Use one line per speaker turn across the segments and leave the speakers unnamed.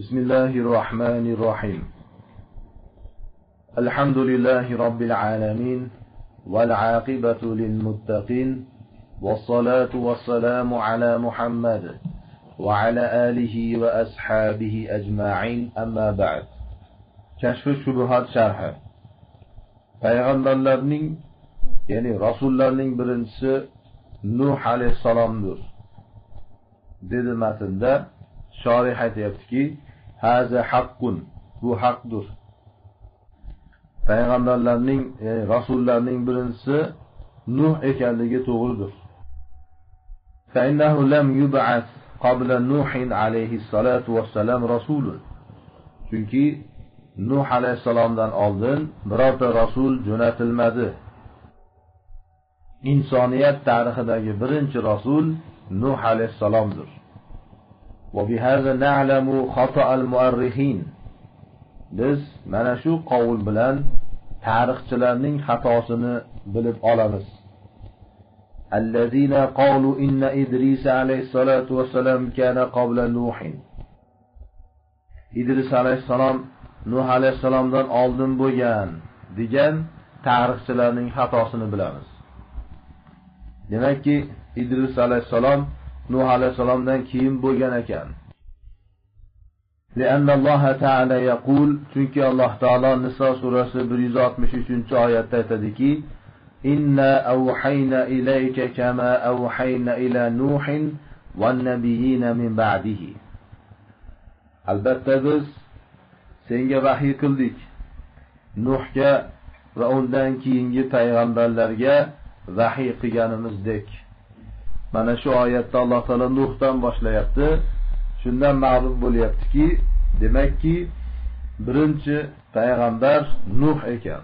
بسم الله الرحمن الرحيم. الحمد لله رب العالمين والعاقبة للمتقين والصلاة والسلام على محمد وعلى آله وأصحابه أجمعين. أما بعد كشف الشبهات شرحه payg'ambarlarning ya'ni rasullarning birinchisi nuh alayhissalomdir dedi matnda shorih aytyaptiki haza haqqun bu haqdir payg'ambarlarning ya'ni rasullarning birinchisi nuh ekanligi to'g'ridir فإنه لم يبعث قبل نوح عليه الصلاة والسلام رسول chunki nuh alayhissalomdan oldin birorta rasul jo'natilmadi insoniyat tarixidagi birinchi rasul nuh alayhissalomdir وبهذا نعلم خطأ المؤرخين biz mana shu qovul bilan tarixchilarning xatosini bilib olamiz الذين قالوا إن إدريس عليه الصلاة والسلام كان قبل نوح إدريس عليه السلام nuh alayhissalomdan oldin bo'lgan degan tarixchilarning xatosini bilamiz demakki idris alayhissalom nuh alayhissalomdan keyin bo'lgan ekan لأن الله تعالى يقول chunki alloh taolo niso surasi 163 oyatda aytadiki إنا أوحينا إليك كما أوحينا إلى نوح والنبيين من بعده albatta biz senga vahiy qildik nuhga va undan keyingi payg'ambarlarga vahiy qilganimizdek mana shu oyatda alloh taolo nuhdan boshlayapti shundan ma'lum bo'lyaptiki demakki birinchi payg'ambar nuh ekan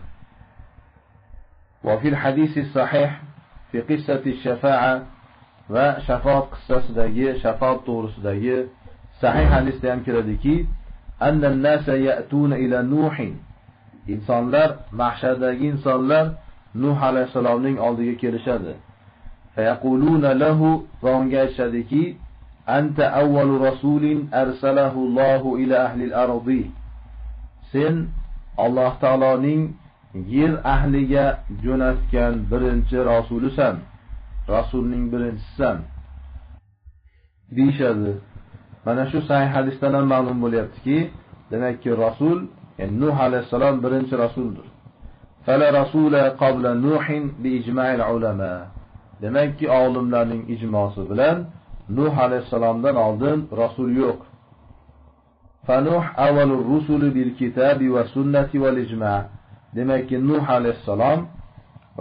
وفي الحديث الصحيح في قصة الشفاعة وشفاعة قصة شفاعة طورس صحيح حديث ham kiradiki أن الناس يأتون إلى نوح insonlar mahshardagi insonlar nuh alayhissalomning oldiga kelishadi فيقولون lahu va unga aytishadiki anta avvalu rasulin arsalahu Allohu ila ahli al-ardi sen taoloning yer ahliga jo'natgan birinchi rasulisan rasulning birinchisisan deyishadi mana shu sahih hadisdan ham ma'lum bo'lyaptiki demakki rasul yani nuh alayhissalom birinchi rasuldir fala rasula qabla nuhin bi ijma'il ulama demakki olimlarning ijmosi bilan nuh alayhissalomdan oldin rasul yo'q. Fanuh avvalur rusuli bil kitabi va sunnati val ijma' demakki nuh alayhissalom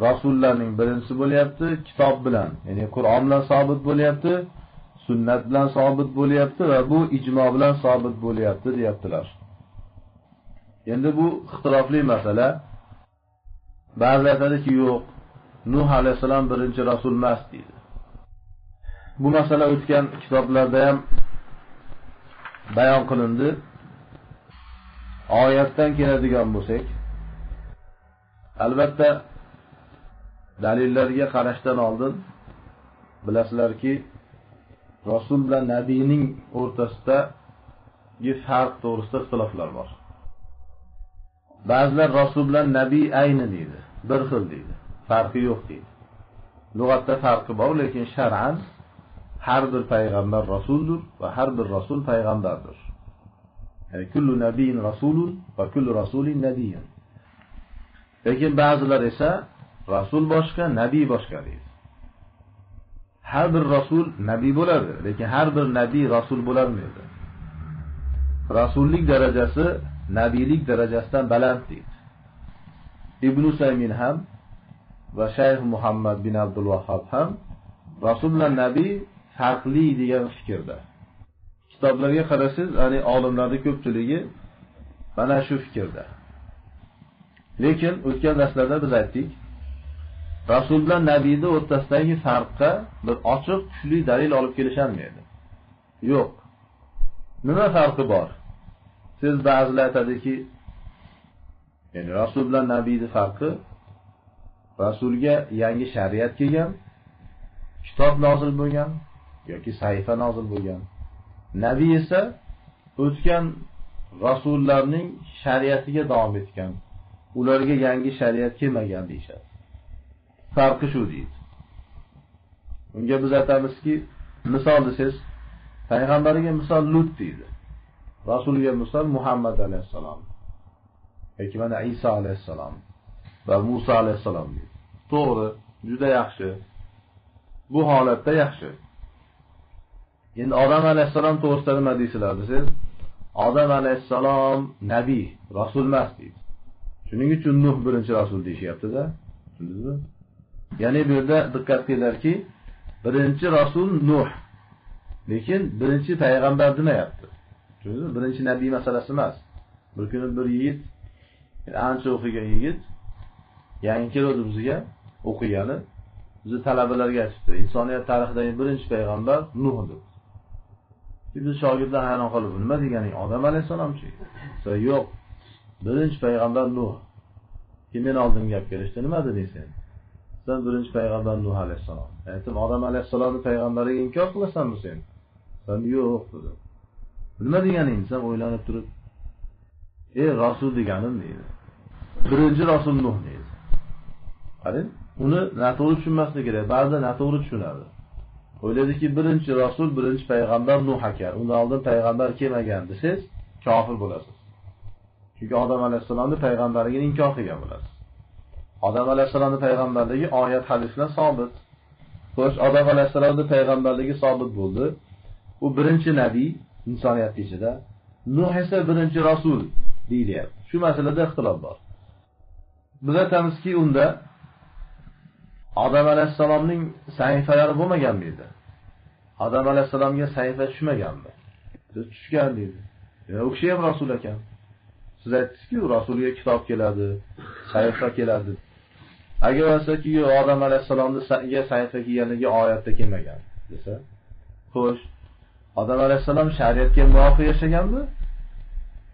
rasullarning birinchisi bo'lyapti kitob bilan ya'ni qur'on bilan sobit bo'lyapti sunnat bilan sobit bo'lyapti va bu ijmo bilan sobit bo'lyapti deyaptilar. Endi bu ixtilofli masala. Ba'zilar aytadiki yo'q nuh alayhissalom birinchi rasul emas deydi. Bu masala o'tgan kitoblarda ham bayon qilindi. Oyatdan keladigan bo'lsak albatta dalillarga qarashdan oldin bilasizlarki rasul bilan nabiyning o'rtasidagi farq to'g'risida ixtiloflar bor. Ba'zilar rasul bilan nabiy ayni deydi bir xil deydi. Farqi yo'q deydi. Lug'atda farqi bor lekin shar'an har bir payg'ambar rasuldir va har bir rasul payg'ambardir. Yani kullu nabiyin rasulun va kullu rasulin nabiyin lekin ba'zilar esa rasul boshqa nabiy boshqa deydi. Har bir rasul nabiy bo'ladi lekin har bir nabiy rasul bo'lolmaydi rasullik darajasi nabiylik darajasidan baland deydi. Ibn saymin ham va shayx muhammad bin abdul vahhab ham rasul bilan nabiy farqli degan fikrda. Kitoblarga qarasangiz ya'ni olimlarning ko'pchiligi mana shu fikrda. Lekin o'tgan darslarda biz aytdik rasul bilan nabiyni o'rtasidagi farqqa bir ochiq kuchli dalil olib kelisholmaydi yo'q. Nima farqi bor? Siz ba'zilar aytadiki ya'ni rasul bilan nabiyni farqi rasulga yangi shariat kelgan kitob nozil bo'lgan yoki sahifa nozil bo'lgan. Nabiy esa o'tgan rasullarning shariatiga davom etgan. Ularga yangi shariat kelmagan deyishadi. Farqi shu deydi. Unga biz aytamizki misol desangiz payg'ambariga misol lut deydi. Rasuliga misol muhammad alayhissalom yoki mana iso alayhissalom. Va muso alayhissalom to'g'ri juda yaxshi. Bu holatda yaxshi. Endi odam alayhissalom to'g'risida nima deysizlar desangiz odam alayhissalom nabiy rasul emas deydi. Shuning uchun nuh birinchi rasul deyishyaptida. Tushundingizmi ya'ni bu yerda diqqat qilinglarki birinchi rasul nuh. Lekin birinchi payg'ambar demayapti tushundingizmi birinchi nabiy masalasi emas. Bir kuni bir yigit ancha o'qigan yigit yangi keluvdi bizga o'qigani bizni talabalarga aytibdi insoniyat tarixidagi birinchi payg'ambar nuh deb biz shogirdlar hayron qolib nima deganing odam alayhissalomchi yo'q birinchi payg'ambar nuh. Keyin meni oldimga gap kelishdi nima deding sen sen birinchi payg'ambar nuh alayhissalom. Aytdim odam alayhissalomni payg'ambariga inkor qilasanmi sen? San yo'q dedim. Nima deganing desam o'ylanib turib ey rasul deganim deydi. Birinchi rasul nuh deydi. Uni noto'g'ri tushunmaslik kerak. Ba'zida noto'g'ri tushunadi. O'ylaydiki birinchi rasul birinchi payg'ambar nuh ekan undan oldin payg'ambar kelmagan desangiz kofir bo'lasiz. Chunki odam alayhissalomni payg'ambarligini inkor qilgan bo'lasiz. Odam alayhissalomni payg'ambarligi oyat hadis bilan sobit. Xo'sh odam alayhissalomni payg'ambarligi sobit bo'ldi. U birinchi nabiy insoniyat ichida. Nuh esa birinchi rasul deyilyapti shu masalada ixtilof bor. Biz aytamizki unda odam alayhissalomning sahifalari bo'lmaganmi deydi. Odam alayhissalomga sahifa tushmaganmi tushgan deydi. U kishi ham rasul ekan. Siz aytdingizku rasulga kitob keladi sahifa keladi. Agar bo'lsaki yo'q odam alayhissalomga sahifa kelganligi oyatda kelmagan desa xo'sh odam alayhissalom shariatga muvofiq yashaganmi?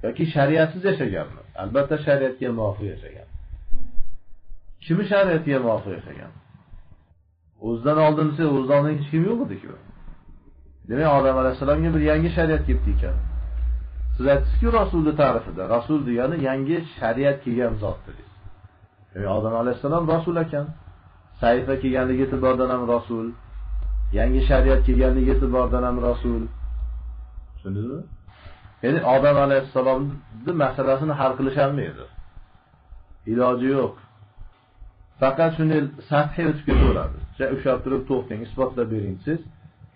Yoki shariatsiz yashaganmi? Albatta shariatga muvofiq yashagan. Kimi shariatga muvofiq yashagan? O'zidan oldin desa o'zidan oldin hech kim yo'q ediku demak odam alayhissalomga bir yangi shariat kelibdi ekan. Siz aytdingizku rasulni ta'rifida. Rasul degani yangi shariat kelgan zot dedingiz demak odam alayhissalom rasul ekan. Sahifa kelganligi e'tibordan ham rasul. Yangi shariat kelganligi e'tibordan ham rasul. Tushundingizmi? Ya'ni odam alayhissalomni masalasini hal qilisholmaydi iloji yo'q. Faqat shuni sathiy o'tib ketaveradi. Ushlab to'xtang isbotlab bering. Desangiz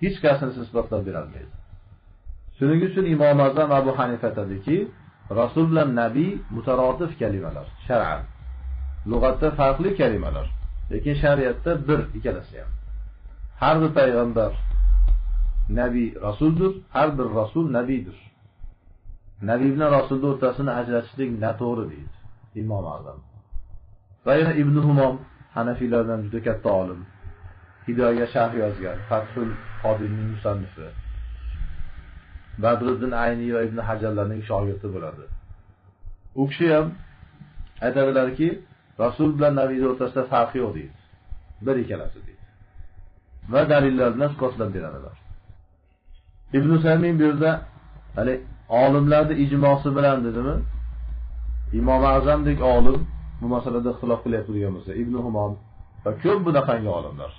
hech qaysini isbotlab berolmaydi shuning uchun imom azam abu hanifa aytadiki rasul bilan nabiy mutarotif kalimalar shar'an. Lug'atda farqli kalimalar lekin shariatda bir ikkalasi ham. Har bir payg'ambar nabiy rasuldir har bir rasul nabiydir nabiy bilan rasulni o'rtasini ajratishlik noto'g'ri deydi imom azam. Va yana ibn humom hanafiylardan juda katta olim. Hidoya sharh yozgan fathul Qodirning musannifi. Badriddin Ayni va ibn hajarlarning shogirdi bo'ladi. U kishi ham aytadilarki rasul bilan nabiyni o'rtasida farq yo'q deydi. Bir ikkalasi deydi. Va dalillar bilan isbotlab beradilar. Ibn saymin bu yerda hali olimlarni ijmosi bilan dedimi? Imom azamdek olim bu masalada ixtilof degan bo'lsa ibn humom va ko'p bunaqangi olimlar.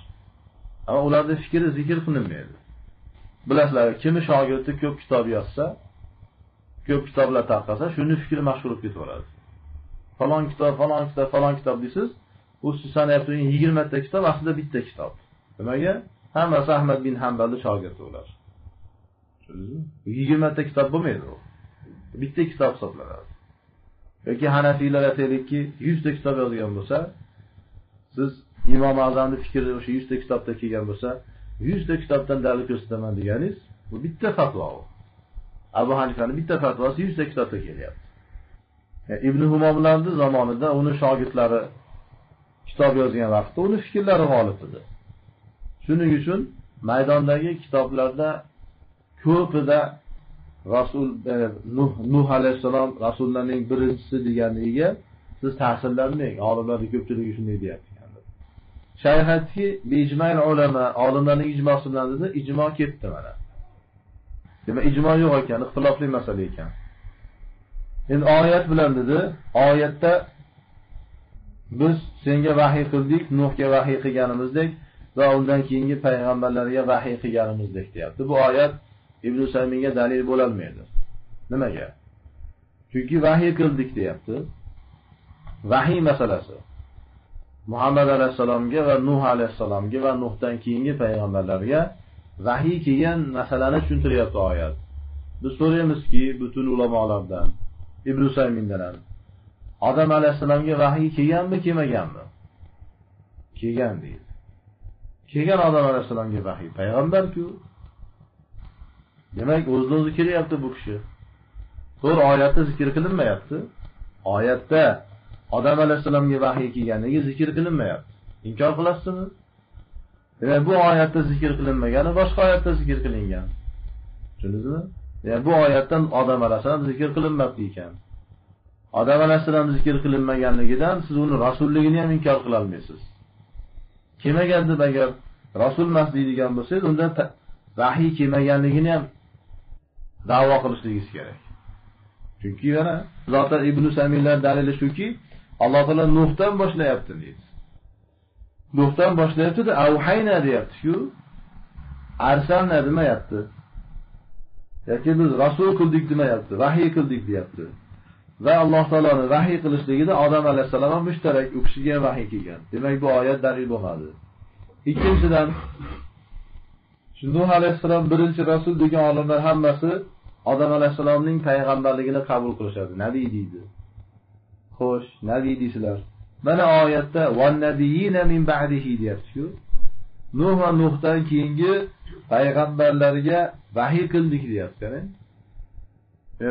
Ammo ularni fikri zikr qilinmaydi. Bilasizlar kimi shogirdi ko'p kitob yozsa ko'p kitoblar tarqasa shuni fikri mashhur bo'lib ketaveradi. Falon kitob falon kitob falon kitob deysiz u siz sanayapti yigirmata kitob aslida bitta kitob. Nimaga? Hammasi ahmad bin hambalni shogirdi ular. Yigirmata kitob bo'lmaydi u. Bitta kitob hisoblanadi. Yoki hanafiylar aytaylikki yuzta kitob yozgan bo'lsa siz imom azamni fikri o'sha yuzta kitobda kelgan bo'lsa yuzta kitobdan dalil ko'rsataman deganingiz bu bitta fatvo. U abu hanifani bitta fatvosi yuzta kitobda kelyapti. E, Ibn humomlarni zamonida uni shogirdlari kitob yozgan vaqtda uni fikrlari g'olib edi. Shuning uchun maydondagi kitoblarda ko'pida rasul e, nuh, nuh alayhissalom rasullarning birinchisi deganligiga siz ta'sirlanmang olimlarni ko'pchiligi shunday deyapti. Shayx aytdiki ulama olimlarning ijmosi bilan dedi ijmo ketdi mana. Demak ijmo yo'q ekan ixtilofli masala ekan. Endi oyat bilan dedi oyatda biz senga vahiy qildik nuhga vahiy qilganimizdek va undan keyingi payg'ambarlarga vahiy qilganimizdek deyapti. Bu oyat ibn saminga dalil bo'lolmaydi. Nimaga? Chunki vahiy qildik deyapti. Vahiy masalasi. Muhammad alayhissalomga va nuh alayhissalomga va nuhdan keyingi payg'ambarlarga vahiy kelgan masalani tushuntiryapti oyat. Biz so'raymizki butun ulamolardan ibn usaymindan ham odam alayhissalomga vahiy kelganmi kelmaganmi? Kelgan deydi. Kelgan odam alayhissalomga vahiy payg'ambarku. Demak o'zini o'zi kelyapti bu kishi. To'g'ri oyatda zikr qilinmayapti. Oyatda odam alayhissalomga vahiy kelganligi zikr qilinmayapti. Inkor qilasizmi? Demak bu oyatda zikr qilinmagani boshqa oyatda zikr qilingan. Tushundingizmi? Demak bu oyatdan odam alayhissalom zikr qilinmabdi ekan. Odam alayhissalom zikr qilinmaganligidan siz uni rasulligini ham inkor qilolmaysiz kelmagan deb agar rasul emas deydigan bo'lsangiz unda vahiy kelmaganligini ham da'vo qilishligingiz kerak. Chunki mana zotan ibn samiylar dalili shuki alloh taolo nuhdan boshlayapti deydi. Nuhdan boshlayaptida avhayna deyaptiku. Arsalna demayapti. Yoki biz rasul qildik demayapti vahiy qildik deyapti. Va alloh taoloni vahiy qilishligida odam alayhissalom ham mushtarak u kishiga ham vahiy kelgan. Demak bu oyat dalil bo'lmadi. Ikkinchidan nuh alayhissalom birinchi rasul degan olimlar hammasi odam alayhissalomning payg'ambarligini qabul qilishadi. Nabiy deydi. Xo'sh nabiy deysizlar mana oyatda min ba'dihi deyaptiku. Nuh va nuhdan keyingi payg'ambarlarga vahiy qildik deyapti qarang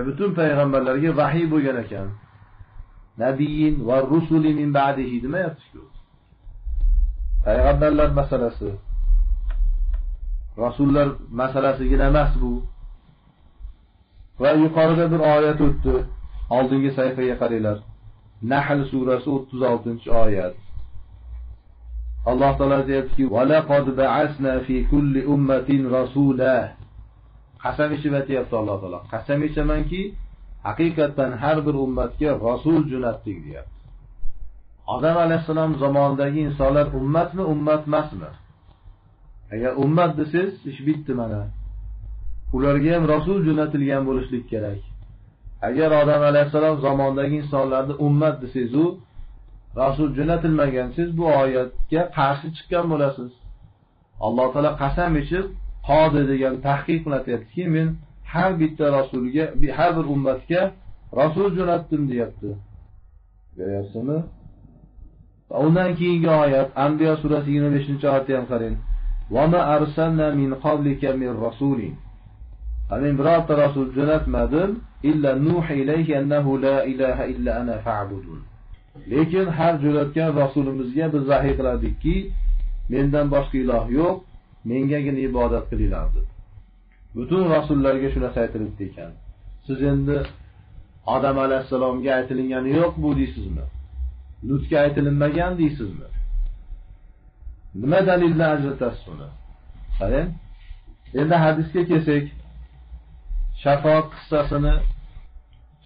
butun payg'ambarlarga vahiy bo'lgan ekan. Nabiyin va rusuli min ba'dihi demayaptiku. Payg'ambarlar masalasi. Rasullar masalasigina emas bu. Va yuqorida bir oyat o'tdi. Oldingi sahifaga qaranglar nahl surasi o'ttiz oltinchi oyat. Alloh taolo aytyaptiki qasam ichib aytyapti alloh taolo. Qasam ichamanki haqiqatdan har bir ummatga rasul jo'natdik deyapti. Odam alayhissalom zamonidagi insonlar ummatmi ummat emasmi? Agar ummat desangiz ish bitdi mana. Ularga ham rasul jo'natilgan bo'lishlik kerak. Agar odam alayhissalom zamonidagi insonlarni ummat desangiz u rasul jo'natilmagan siz bu oyatga qarshi chiqqan bo'lasiz. Alloh taolo qasam ichib qodi degan tahqiq qilatyaptiki men har bitta rasulga har bir ummatga rasul jo'natdim deyapti. Ko'ryapsizmi undan keyingi oyat anbiyo surasi yigirma beshinchi oyatni ham qarang. Men birorta rasul jo'natmadim illa nuhi ilayhi annahu la ilaha illa ana fa'budun. Lekin har jo'natgan rasulimizga biz vahiy qiladikki mendan boshqa iloh yo'q mengagina ibodat qilinglar deb butun rasullarga shu narsa aytilibdi ekan. Siz endi odam alayhissalomga aytilingani yo'q bu deysizmi? Lutga aytilinmagan deysizmi? Nima dalil bilan ajratasiz uni? Qarang endi hadisga kelsak shafoat qissasini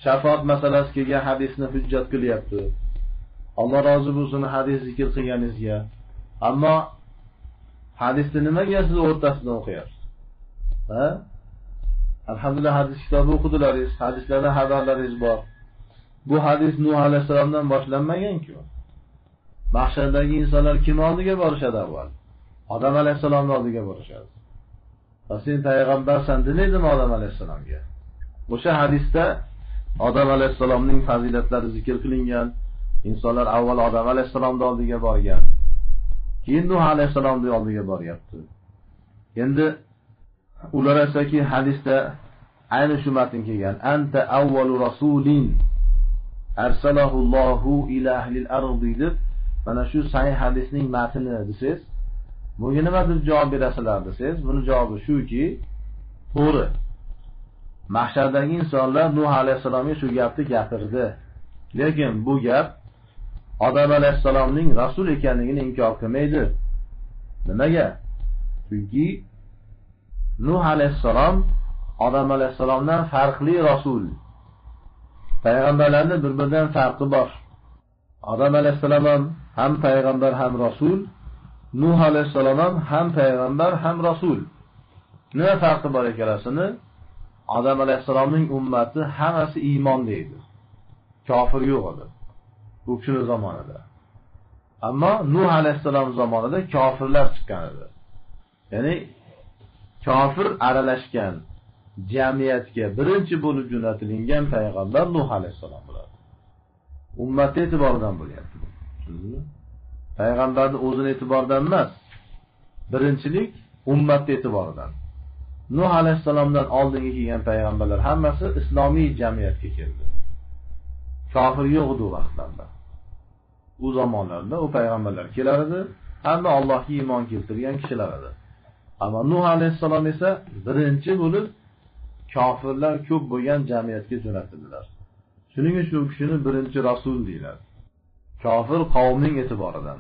shafoat masalasi kelgan hadisni hujjat qilyapti. Alloh rozi bo'lsin hadis zikr qilganingizga. Ammo hadisni nimaga siz o'rtasidan o'qiyapsiz? Ha? Alhamdulillah hadis kitobi o'qidilaringiz hadislardan xabarlaringiz bor. Bu hadis nuh alayhissalomdan boshlanmaganku. Mahshardagi insonlar kim oldiga borishadi avval? Odam alayhissalomni oldiga borishadi. Va sen payg'ambarsan demaydimi odam alayhissalomga? O'sha hadisda odam alayhissalomning fazilatlari zikr qilingan insonlar avval odam alayhissalomni oldiga borgan keyin nuh alayhissalomni oldiga boryapti. Endi ular aytsaki hadisda ayni shu matn kelgan. Anta avvalu rasulin. Arsalahu ila ahlil ardi deb mana shu sahih hadisning matni desangiz bunga nima deb javob berasizlar desangiz buni javobi shuki to'g'ri. Mahshardagi insonlar nuh alayhissalomga shu gapni gapirdi. Lekin bu gap odam alayhissalomning rasul ekanligini inkor qilmaydi. Nimaga? Chunki nuh alayhissalom odam alayhissalomdan farqli rasul. Payg'ambarlarni bir biridan farqi bor. Odam alayhissalom ham ham payg'ambar ham rasul. Nuh alayhissalom ham ham payg'ambar ham rasul. Nima farqi bor ekalasini odam alayhissalomning ummati hammasi iymonda edi kofir yo'q edi. Bu kishini zamonida. Ammo nuh alayhissalom zamonida kofirlar chiqqan edi. Ya'ni kofir aralashgan jamiyatga birinchi bo'lib jo'natilingan payg'ambar nuh alayhissalom bo'ladi. Ummat e'tiboridan bo'lyapti payg'ambarni o'zini e'tiboridan emas birinchilik ummatni e'tiboridan. Nuh alayhissalomdan oldingi kelgan payg'ambarlar hammasi islomiy jamiyatga keldi. Kofir yo'q edi u vaqtlarda. U zamonlarda u payg'ambarlar kelar edi hamma allohga iymon keltirgan kishilar edi. Ammo nuh alayhissalom esa birinchi bo'lib kofirlar ko'p bo'lgan jamiyatga jo'natildilar. Shuning uchun u kishini birinchi rasul deyiladi. Kofir qavmning e'tiboridan.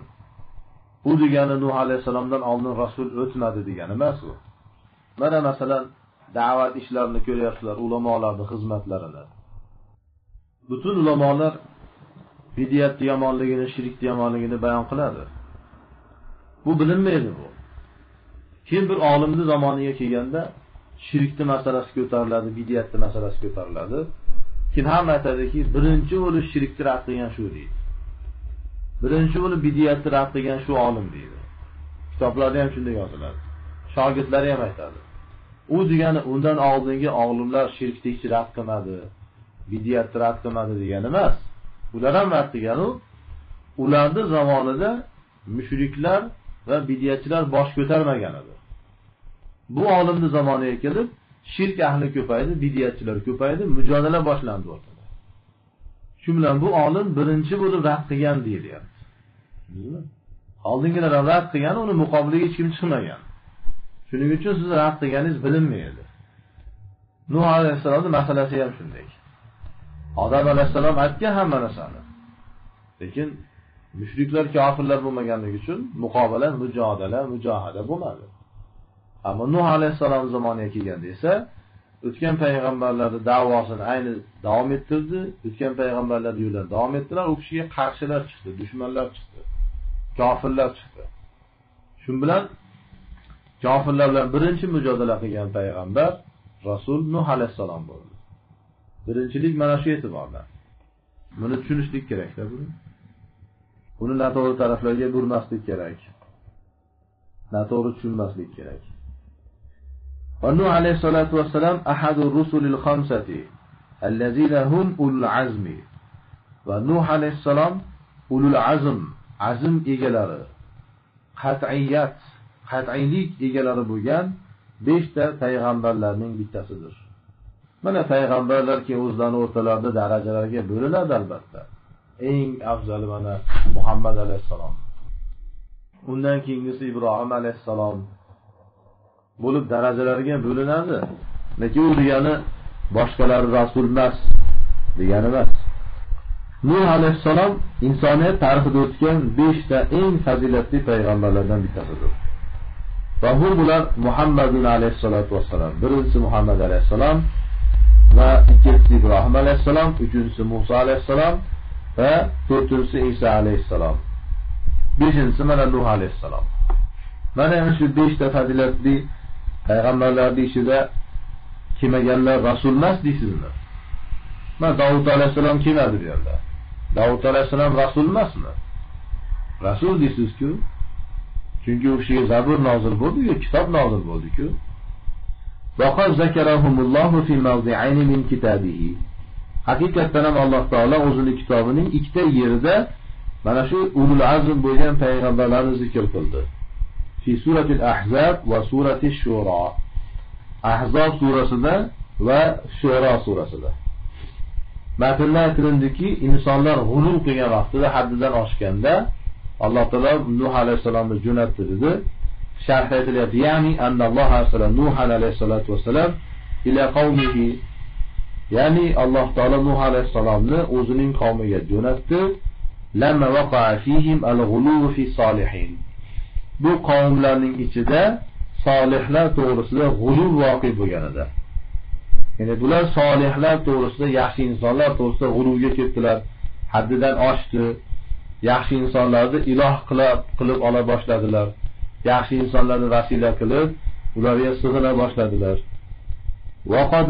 U degani nuh alayhissalomdan oldin rasul o'tmadi degani emas u. Mana masalan da'vat ishlarini ko'ryapsizlar ulamolarni xizmatlarini. Butun ulamolar bidiyatni yomonligini shirkni yomonligini bayon qiladi. Bu bilinmaydi bu. Keyin bir olimni zamoniga kelganda shirkni masalasi ko'tariladi bidiyatni masalasi ko'tariladi keyin hamma aytadiki birinchi bo'lib shirkni rad qilgan shu deydi. Birinchi bo'lib bidiyatni rad qilgan shu olim deydi. Kitoblarda ham shunday yoziladi. Shogirdlari ham aytadi. U degani undan oldingi olimlar shirkni hech rad qilmadi bidiyatni rad qilmadi degani emas. Ular ham rad qilganu ularni zamonida mushriklar va bidiyatchilar bosh ko'tarmagan edi bu olimni zamoniga kelib shirk ahli ko'paydi bidiyatchilar ko'paydi mujodala boshlandi shu bilan bu olim birinchi bo'lib rad qilgan deyilyapti oldingilar ham rad qilgan uni muqobiliga hech kim chiqmagan shuning uchun siz rad qilganingiz bilinmaydi. Nuh alayhissalomni masalasi ham shunday. Odam alayhissalom aytgan hamma narsani lekin mushriklar kofirlar bo'lmaganligi uchun muqobala mujodala mujohada bo'lmadi. Ammo nuh alayhissalom zamoniga kelganda esa o'tgan payg'ambarlarni davosini ayni davom ettirdi. O'tgan payg'ambarlar yo'lida davom ettilar u kishiga qarshilar chiqdi dushmanlar chiqdi kofirlar chiqdi. Shu bilan kofirlar bilan birinchi mujodala qilgan payg'ambar rasul nuh alayhissalom bo'ldi. Birinchilik mana shu e'tiborda. Buni tushunishlik kerakda buni. Buni noto'g'ri taraflarga burmaslik kerak. Noto'g'ri tushunmaslik kerak. ونوح عليه الصلاة والسلام أحد الرسل الخمسة الذين هم أولو العزم ونوح عليه السلام أولو العزم عزم egalari qat'iyat qat'iylik egalari bo'lgan beshta payg'ambarlarning bittasidir mana payg'ambarlar keyin o'zlarini o'rtalarida darajalarga bo'linadi albatta eng afzali mana muhammad alayhissalom undan keyingisi ibrohim alayhissalom Bo'lib darajalarga bo'linadi. Lekin u degani boshqalari rasul emas degani emas. Nuh alayhissalom insoniyat tarixida o'tgan beshta eng fazilatli payg'ambarlardan bittasidir. Va bu bular muhammadun alayhissalotu vassalom birinchisi muhammad alayhissalom va ikkinchisi ibrohim alayhissalom uchinchisi muso alayhissalom va to'rtinchisi iso alayhissalom. Beshinchisi mana nuh alayhissalom. Mana ana shu beshta fazilatli payg'ambarlar ichida kelmaganlar rasul emas deysizmi? Mana davud alayhissalom kelmadi deganlar davud alayhissalom rasul emasmi? Rasul deysizku? Chunki u kishiga zabur nozil bo'ldiku kitob nozil bo'ldiku. Haqiqatdan ham alloh taolo o'zini kitobining ikkita yerida mana shu ulul azm bo'lgan payg'ambarlarni zikr qildi. في سورة الأحزاب وسورة الشورى. أحزاب سورة سدى وشورى سورة سدى ما في الله ترندك إنسان لر غلو قيان وقت ده حد ده عشكان الله تعالى نوح عليه السلام جنة تدد شرحة تلات يعني أن الله أرسل نوح عليه الصلاة والسلام إلى قومه يعني الله تعالى نوح عليه السلام أذن قومه جنة لما وقع فيهم الغلو في الصالحين bu qavmlarning ichida solihlar to'g'risida g'uluv voqe bo'lgan edi ya'ni bular solihlar to'g'risida yaxshi insonlar to'g'risida g'uruvga ketdilar haddidan oshdi yaxshi insonlarni iloh qilib qilib ola boshladilar yaxshi insonlarni vasila qilib ularga sig'ina boshladilar وقد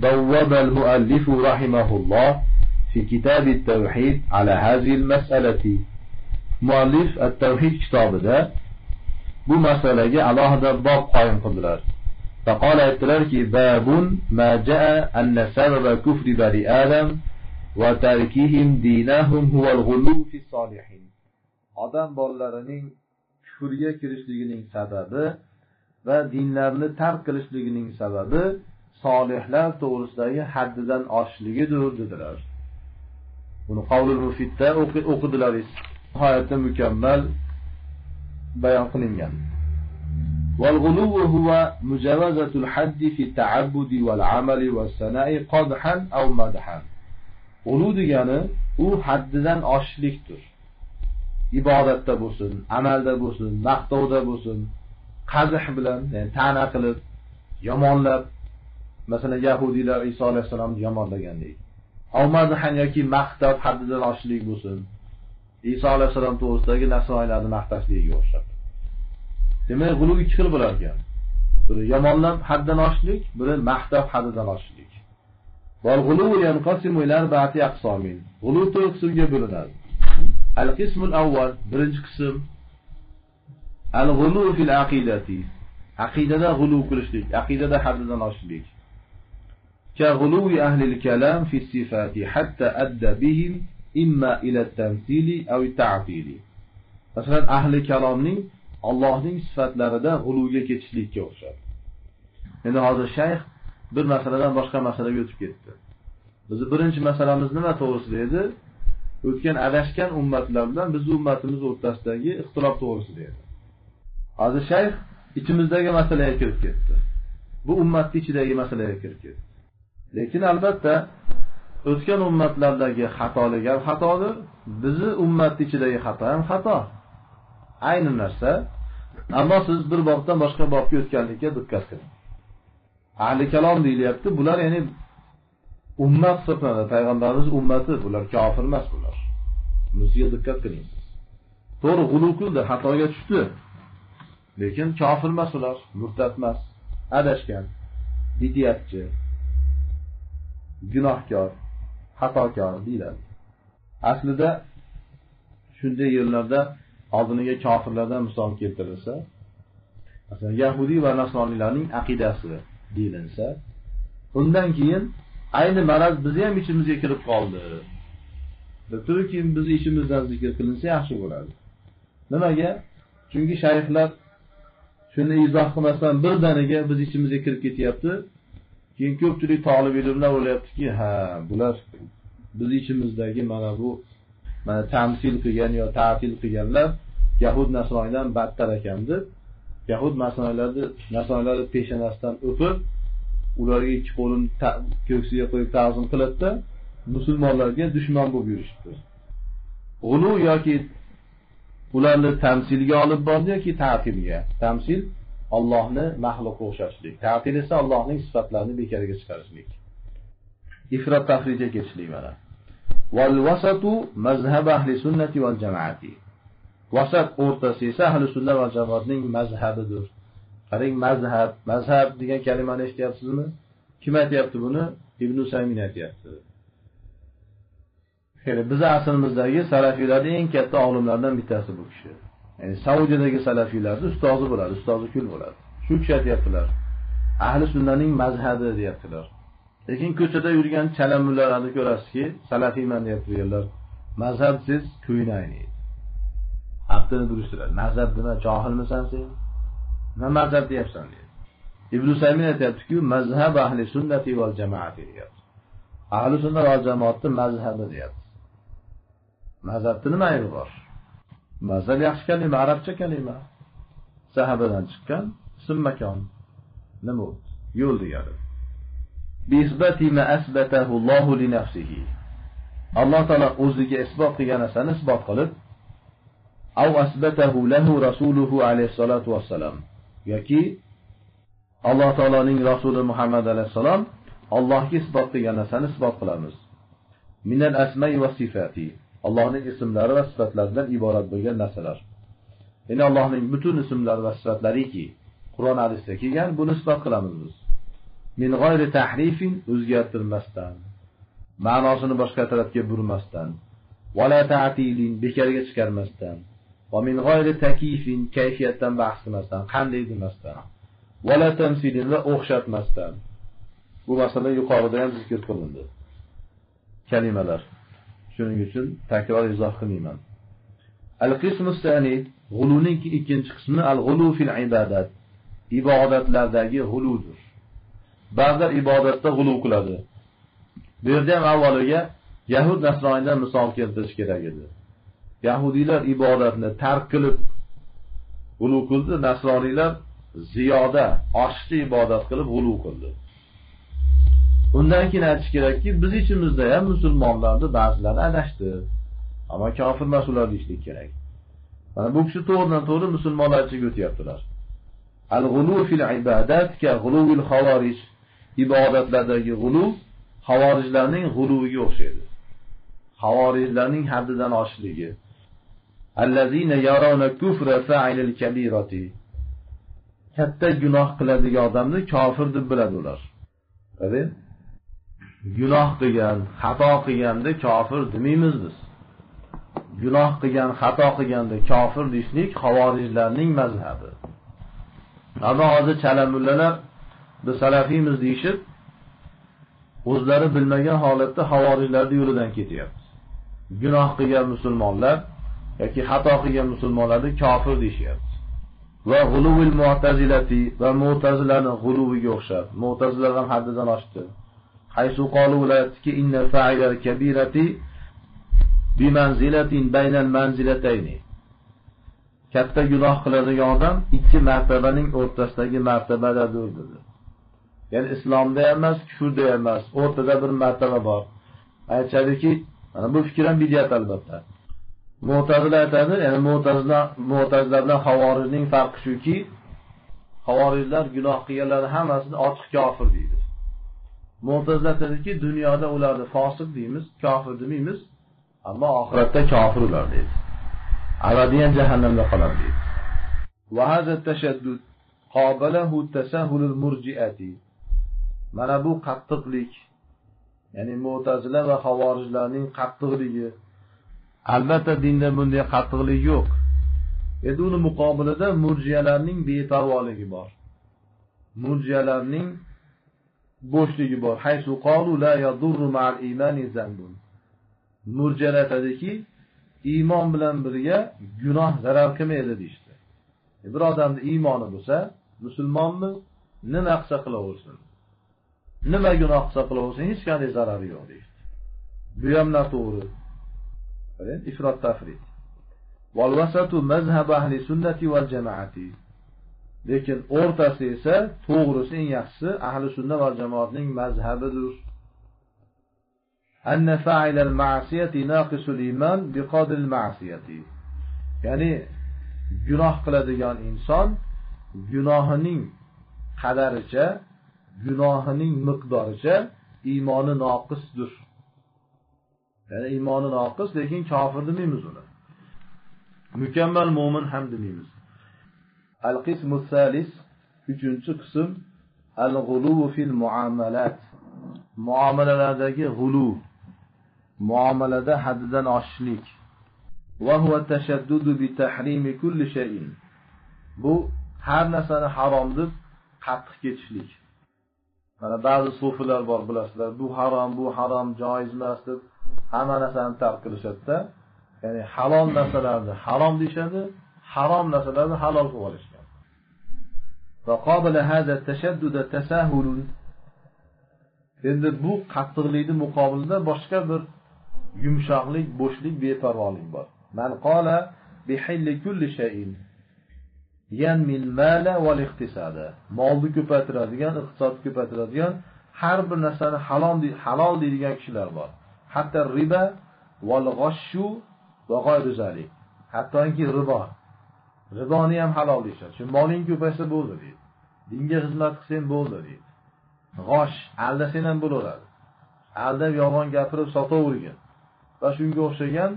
بوب المؤلف رحمه الله في كتاب التوحيد على هذه المسألة muallif at-tavhid kitobida bu masalaga alohida bob qoyim qildilar. Faqala aytdilarki, babun ma jaa anna sababa kufri bani adam va tarkihim dinahum huwa al-ghulu fi salihin. Odam bolalarining kufrga kirishligining sababi va dinlarni tark qilishligining sababi solihlar to'g'risidagi haddidan oshishligidir dedilar. Buni qavlul mufidda o'qidilaringiz. nihoyatda mukammal bayon qilingan والغلو هو مجاوزة الحد في التعبد والعمل والثناء قدحا أو مدحا g'ulu degani u haddidan oshishlikdir ibodatda bo'lsin amalda bo'lsin maqtovda bo'lsin qazh bilan ya'ni ta'na qilib yomonlab masalan yahudiylar iso alayhissalomni yomonlagandek avmadhan yoki maqtab haddidan oshishlik bo'lsin iso alayhissalom to'g'risidagi nasroiylarni maqtashligiga o'xshab demak g'ulu ikki xil bo'lar ekan biri yomonlab haddan oshishlik biri maqtab haddidan oshishlik g'ulu to'rt qismga bo'linadi al qismul avval birinchi qism al g'ulu fil aqidati aqidada g'ulu qilishlik aqidada haddidan oshishlik كغلو أهل الكلام في الصفات حتى أدى بهم imma ila tamsili aw ta'tili. Masalan, ahli kalomning Allohning sifatlarida g'uluvga ketishlikka o'xshadi. Endi hozir shayx bir masaladan boshqa masalaga o'tib ketdi. Bizi birinchi masalamiz nima to'g'risida edi? O'tgan adashgan ummatlar bilan biz ummatimiz o'rtasidagi ixtilof to'g'risida edi. Hozir shayx ichimizdagi masalaga kirib ketdi. Bu ummatning ichidagi masalaga kirib ketdi. Lekin albatta o'tgan ummatlardagi xatolik ham xatodir, bizni ummat ichidagi xato ham xato. Ayni narsa. Ammo siz bir bobdan boshqa bobga o'tganlikka diqqat qiling. Ahli kalom deyilyapti, bular ya'ni ummat hisoblanadi. Payg'ambarimiz ummati, bular kofir emas bular. Bunisiga diqqat qiling. To'g'ri, g'ulu qildi, xatoga tushdi. Lekin kofir emas ular, murtad emas, adashgan, bidyatchi gunohkor, xatokor deyiladi. Aslida shunday yerlarda oldiniga kofirlardan misol keltirilsa, masalan, yahudiy va nasroniylarning aqidasi deyilinsa, undan keyin ayni maraz bizni ham ichimizga kirib qoldi. Turki bizni ishimizdan zikr qilinsa yaxshi bo'ladi. Nimaga? Chunki shayxlar shuni izoh qilmasdan birdaniga biz ichimizga kirib ketyapti. Keyin ko'pchilik talib ilmlar o'ylayaptiki, ha, bular biz ichimizdagi mana bu mana tamsil qilgan yo ta'til qilganlar yahud nasroiydan battar ekan deb yahud nasroiylarni nasroiylarni peshanasidan o'pib ularga ikki qo'lini ko'ksiga qo'yib ta'zim qiladida musulmonlarga dushman bo'lib yurishibdi. G'ulu yoki ularni tamsilga olib bordi yoki ta'tilga? Tamsil Allohni maxluqqa o'xshatishlik. Tatil esa allohning sifatlarini bekorga chiqarishlik. Ifrat tafriga ketishlik mana. Valvasatu mazhab ahli sunnati val jamoati vasat o'rtasi esa ahli sunna va jamoatning mazhabidir. Qarang mazhab mazhab degan kalimani eshityapsizmi? Kim aytyapti buni? Ibn samin aytyapti. Bizni asrimizdagi sarafiylarni eng katta olimlaridan bittasi bu kishi. Ya'ni saudiyadagi salafiylarni ustozi bo'ladi ustozi kul bo'ladi. Shu kishi aytyaptilar ahli sunnaning mazhabi deyaptilar. Lekin ko'chada yurgan chalamullarni ko'rasizki salafiyman deb turganlar mazhab siz ko'yini aynaydi haqni durishtiradi mazhab nima johilmisan sen? Nima mazhab deyapsan deydi. Ibn saymin aytyaptiku mazhab ahli sunnati val jamoati deyapti. Ahli sunna va jamoatni mazhabi deyapti. Mazhabni nima aybi bor? mazhab yaxshi kalima arabcha kalima. Sahabadan chiqqan ism makon. Nima u yo'l degani. Alloh taolo o'ziga isbot qilgan narsani isbot qilib av asbatahu lahu rasuluhu alayhissalotu vassalam yoki alloh taoloning rasuli muhammad alayhissalom allohga isbot qilgan narsani isbot qilamiz. Minal asmai va sifati. Allohning ismlari va sifatlaridan iborat bo'lgan narsalar. Ya'ni allohning butun ismlari va sifatlariki qur'on hadisda kelgan buni isbot qilamiz biz. Min g'oyri tahrifin o'zgartirmasdan ma'nosini boshqa tarafga burmasdan vala ta'tilin bekorga chiqarmasdan va min g'oyri takifin kayfiyatdan bahs qilmasdan qanday demasdan vala tamsilin va o'xshatmasdan. Bu masala yuqorida ham zikr qilindi. Kalimalar. Shuning uchun takror izoh qilmayman. Al qismu g'uluning ikkinchi qismi al g'ulu fil ibodat ibodatlardagi g'uludir. Ba'zilar ibodatda g'ulu qiladi. Bu yerda ham avvaliga yahud nasroniydan misol keltirish kerak edi. Yahudiylar ibodatni tark qilib g'ulu qildi nasroniylar ziyoda oshiqcha ibodat qilib g'ulu qildi. Bundan keyin aytish kerakki biz ichimizda ham musulmonlarni ba'zilari adashdi. Ammo kofir emas ular deyishlik kerak. Mana bu kishi to'g'ridan to'g'ri musulmonlar ichiga o'tyaptilar. Al g'ulu fil ibadat ka g'uluvil havorij ibodatlardagi g'ulu havorijlarning g'uluviga o'xshaydi. Havorijlarning haddidan oshishligi. Allazina yarawna kufra fa'ilil kabirati. Katta gunoh qiladigan odamni kofir deb biladi ular. Gunoh qilgan xato qilganda kofir demaymiz biz. Gunoh qilgan xato qilganda kofir deyishlik havorijlarning mazhabi. Ammo hozir chala mullalar biz salafiymiz deyishib o'zlari bilmagan holatda havorijlarni yo'lidan ketyapmiz gunoh qilgan musulmonlar yoki xato qilgan musulmonlarni kofir deyishyapti. Va g'uluvil mu'tazilati va mo'tazilani g'uluviga o'xshab mo'tazilar ham haddidan oshdi. حيث قالوا ularki inna fa'ilal kabirati bimanzilatin baynal manzilatayni katta gunoh qiladigan odam ikki martabaning o'rtasidagi martabadadir dedi ya'ni islomda ham emas kufrda ham emas o'rtada bir martaba bor aytishadiki mana bu fikr ham bidyat albatta mo'tazila aytadi ya'ni mo'tazila mo'tazila bilan havorijning farqi shuki havorijlar gunoh qilganlarni hammasini ochiq kofir deydi mo'tazila aytadiki dunyoda ularni fosiq deymiz kofir demaymiz ammo oxiratda kofir ular deydi abadiyan jahannamda qoladi deydi وهذا التشدد قابله التساهل المرجئة mana bu qattiqlik ya'ni mo'tazila va havorijlarning qattiqligi albatta dinda bunday qattiqlik yo'q endi uni muqobilida murjiyalarning beparvoligi bor murjiyalarning bo'shligi bor. Murjiyalar aytadiki iymon bilan birga gunoh zarar qilmaydi deyishdi. E, bir odamni iymoni bo'lsa musulmonmi nima qilsa qilaversin? Nima gunoh qilsa qilaversin hech qanday zarari yo'q deyishdi. Bu ham noto'g'ri ifrot tafrit. والوسط ahli sunnati السنة والجماعة lekin o'rtasi esa to'g'risi eng yaxshisi ahli sunna va jamoatning mazhabidir أن فاعل المعصية ناقص الإيمان بقدر المعصية ya'ni gunoh qiladigan inson gunohining qadaricha gunohining miqdoricha iymoni noqisdir ya'ni iymoni noqis lekin kofir demaymiz uni mukammal mo'min ham demaymiz al qismu salis uchinchi qism al g'uluvu fil muamalat. Muomalalardagi g'uluv muomalada haddidan oshishlik. Bu har narsani harom deb qattiq ketishlik. Mana ba'zi sufilar bor bilasizlar bu harom bu harom joiz emas deb hamma narsani tark qilishadida ya'ni halol narsalarni harom deyishadi harom narsalarni halol qilib olishadi. فقابل هذا التشدد olishgan endi bu qattiqlikni muqobilida boshqa bir yumshoqlik bo'shlik beparvolik bor. Man qola kulli shayin molni ko'paytiradigan iqtisodni ko'paytiradigan har bir narsani halol halol deydigan kishilar bor. Hatto riba g'oshu va zalik. Hattoki ribo rizoni ham halol deyishadi. Shu moling ko'paysa bo'ldi deydi. Dinga xizmat qilsang bo'ldi deydi. G'osh aldasang ham bo'laveradi. Aldab yolg'on gapirib sotavergin va shunga o'xshagan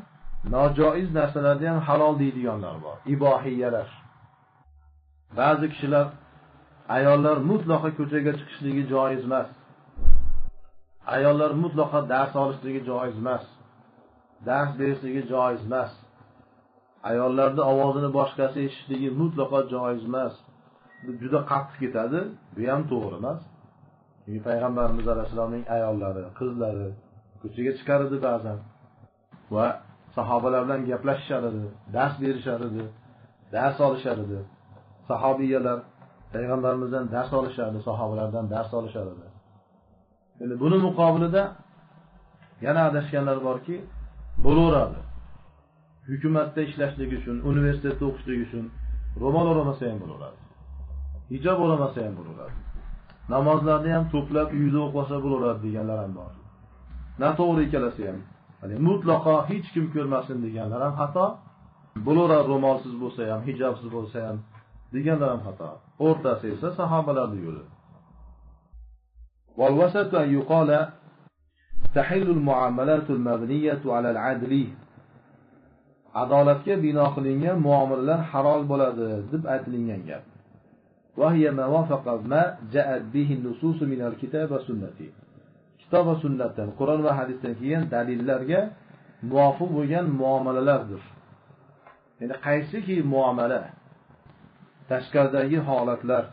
nojoiz narsalarni ham halol deydiganlar bor. Ibohiyalar. Ba'zi kishilar ayollar mutlaqo ko'chaga chiqishligi joiz emas. Ayollar mutlaqo dars olishligi joiz emas. Dars berishligi joiz emas. Ayollarni ovozini boshqasi eshitishligi mutlaqo joiz emas. Bu juda qattiq ketadi. Bu ham to'g'ri emas. Chunki payg'ambarimiz alayhissalomning ayollari qizlari ko'chaga chiqar edi ba'zan va sahobalar bilan gaplashishar edi dars berishar edi dars olishar edi sahobiyalar payg'ambarimizdan dars olishardi sahobalardan dars olishar edi endi buni muqobilida yana adashganlar borki bo'laveradi. hukumatda ishlashligi uchun universitetda o'qishligi uchun ro'mol o'ramasa ham bo'laveradi hijob o'ramasa ham bo'laveradi namozlarni ham to'plab uyida o'qib olsa bo'laveradi deganlar ham bor noto'g'ri ikkalasi ham mutlaqo hech kim ko'rmasin deganlar ham xato bo'laveradi ro'molsiz bo'lsa ham hijobsiz bo'lsa ham deganlar ham xato o'rtasi esa sahobalarni yo'li والوسط أن يقال تحل المعاملات المبنية على العدل adolatga bino qilingan muomalalar halol bo'ladi deb aytilingan gap. Kitob va sunnatdan qur'on va hadisdan kelgan dalillarga muvofiq bo'lgan muomalalardir. Ya'ni qaysiki muomala? Tashqaridagi holatlar.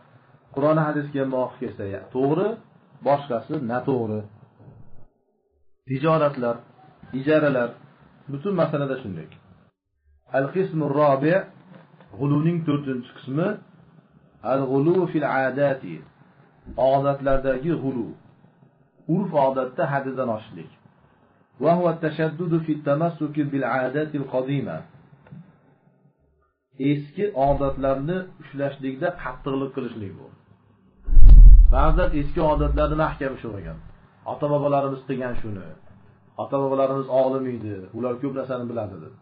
Qur'on hadisga muvofiq kelsa to'g'ri boshqasi noto'g'ri tijoratlar ijaralar butun masalada shunday. al qismu robi g'uluning to'rtinchi qismi al g'ulu fil adati odatlardagi g'ulu urf odatda haddidan oshishlik وهو التشدد في التمسك بالعادات القديمة eski odatlarni ushlashlikda qattiqlik qilishlik bu ba'zilar eski odatlarni mahkam ushlagan ota bobolarimiz qilgan shuni ota bobolarimiz olim edi ular ko'p narsani biladi deb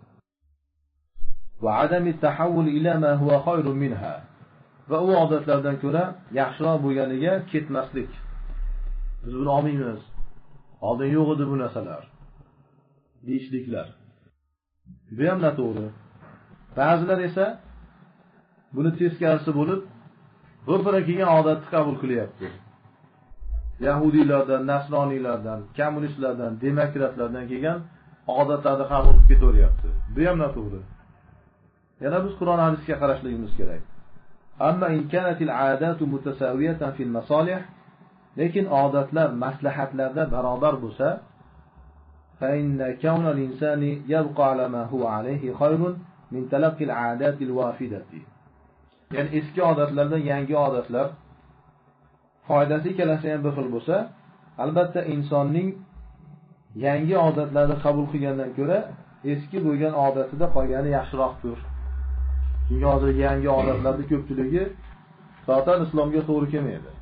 Va u odatlardan ko'ra yaxshiroq bo'lganiga ketmaslik. Biz buni olmaymiz. Oldin yo'q edi bu narsalar. Deyishliklar. Bu ham noto'g'ri. Ba'zilar esa buni teskarisi bo'lib ro'para kelgan odatni qabul qilyapti. Yahudiylardan nasroniylardan kommunistlardan demokratlardan kelgan odatlarni qabul qilib ketaveryapti. Bu ham noto'g'ri. yana biz qur'on hadisga qarashligimiz kerak lekin odatlar maslahatlarda barobar bo'lsa فإن كون الإنسان يبقى على ما هو عليه خير من تلقي العادات الوافدة ya'ni eski odatlardan yangi odatlar foydasi ikkalasi ham bir xil bo'lsa albatta insonning yangi odatlarni qabul qilgandan ko'ra eski bo'lgan odatida qolgani yaxshiroqdir chunki hozirgi yangi odatlarni ko'pchiligi zotan islomga to'g'ri kelmaydi